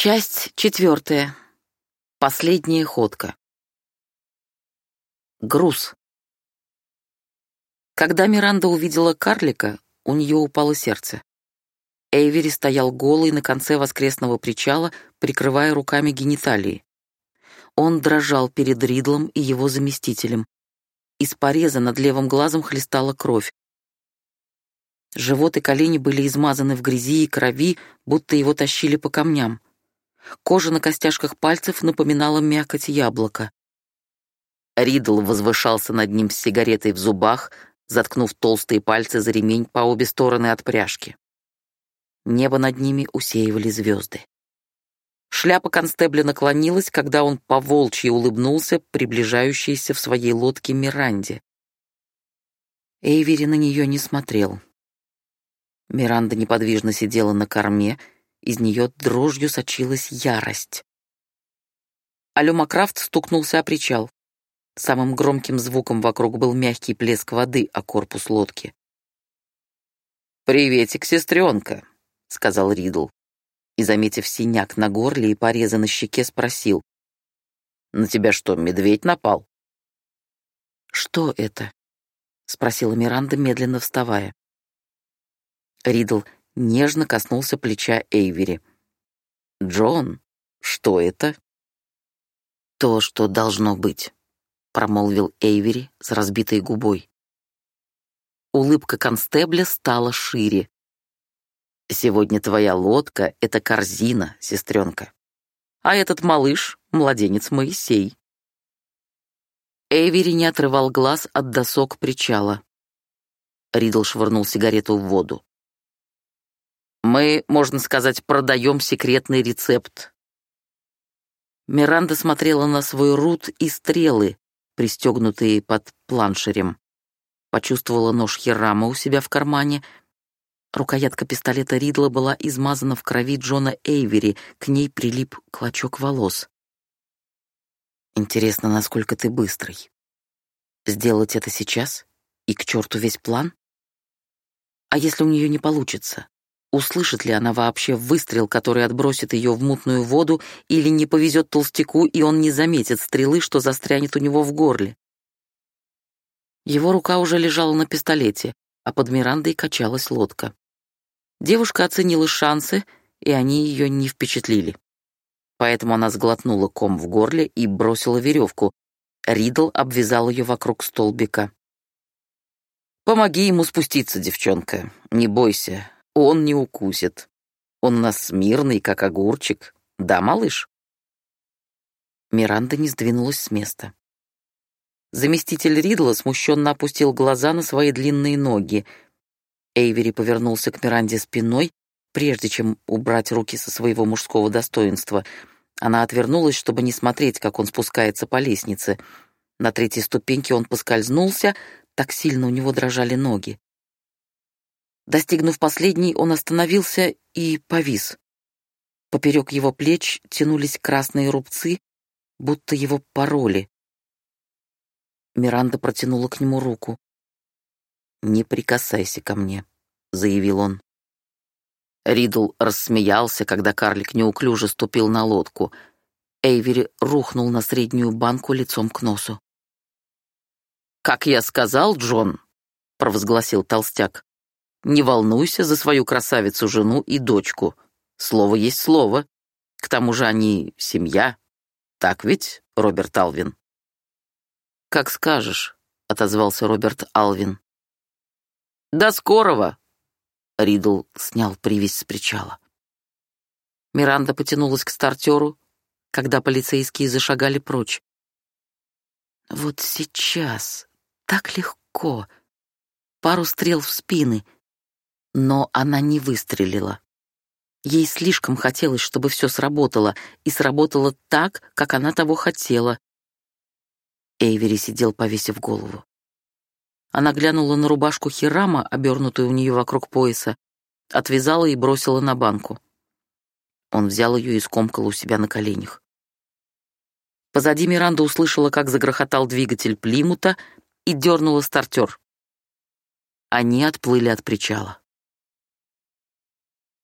Часть четвертая. Последняя ходка. Груз. Когда Миранда увидела карлика, у нее упало сердце. Эйвери стоял голый на конце воскресного причала, прикрывая руками гениталии. Он дрожал перед Ридлом и его заместителем. Из пореза над левым глазом хлестала кровь. Живот и колени были измазаны в грязи и крови, будто его тащили по камням. Кожа на костяшках пальцев напоминала мякоть яблока. Ридл возвышался над ним с сигаретой в зубах, заткнув толстые пальцы за ремень по обе стороны от пряжки. Небо над ними усеивали звезды. Шляпа констебля наклонилась, когда он поволчьи улыбнулся, приближающейся в своей лодке Миранде. Эйвери на нее не смотрел. Миранда неподвижно сидела на корме, из нее дрожью сочилась ярость. Алёма Крафт стукнулся о причал. Самым громким звуком вокруг был мягкий плеск воды о корпус лодки. «Приветик, сестренка», — сказал Ридл. И, заметив синяк на горле и порезы на щеке, спросил. «На тебя что, медведь напал?» «Что это?» — спросила Миранда, медленно вставая. Ридл нежно коснулся плеча Эйвери. «Джон, что это?» «То, что должно быть», — промолвил Эйвери с разбитой губой. Улыбка констебля стала шире. «Сегодня твоя лодка — это корзина, сестренка. А этот малыш — младенец Моисей». Эйвери не отрывал глаз от досок причала. Ридл швырнул сигарету в воду. Мы, можно сказать, продаем секретный рецепт. Миранда смотрела на свой рут и стрелы, пристегнутые под планшерем. Почувствовала нож Хирама у себя в кармане. Рукоятка пистолета Ридла была измазана в крови Джона Эйвери, к ней прилип клочок волос. «Интересно, насколько ты быстрый. Сделать это сейчас? И к черту весь план? А если у нее не получится? Услышит ли она вообще выстрел, который отбросит ее в мутную воду, или не повезет толстяку, и он не заметит стрелы, что застрянет у него в горле? Его рука уже лежала на пистолете, а под Мирандой качалась лодка. Девушка оценила шансы, и они ее не впечатлили. Поэтому она сглотнула ком в горле и бросила веревку. Ридл обвязал ее вокруг столбика. «Помоги ему спуститься, девчонка. Не бойся, он не укусит. Он у нас смирный, как огурчик. Да, малыш?» Миранда не сдвинулась с места. Заместитель Ридла смущенно опустил глаза на свои длинные ноги. Эйвери повернулся к Миранде спиной, прежде чем убрать руки со своего мужского достоинства. Она отвернулась, чтобы не смотреть, как он спускается по лестнице. На третьей ступеньке он поскользнулся, так сильно у него дрожали ноги. Достигнув последней, он остановился и повис. Поперек его плеч тянулись красные рубцы, будто его пороли. Миранда протянула к нему руку. «Не прикасайся ко мне», — заявил он. Ридл рассмеялся, когда карлик неуклюже ступил на лодку. Эйвери рухнул на среднюю банку лицом к носу. «Как я сказал, Джон», — провозгласил толстяк, не волнуйся за свою красавицу-жену и дочку. Слово есть слово. К тому же они семья. Так ведь, Роберт Алвин?» «Как скажешь», — отозвался Роберт Алвин. «До скорого!» Ридл снял привязь с причала. Миранда потянулась к стартеру, когда полицейские зашагали прочь. «Вот сейчас, так легко. Пару стрел в спины — но она не выстрелила. Ей слишком хотелось, чтобы все сработало, и сработало так, как она того хотела. Эйвери сидел, повесив голову. Она глянула на рубашку Хирама, обернутую у нее вокруг пояса, отвязала и бросила на банку. Он взял ее и скомкал у себя на коленях. Позади Миранда услышала, как загрохотал двигатель Плимута и дернула стартер. Они отплыли от причала.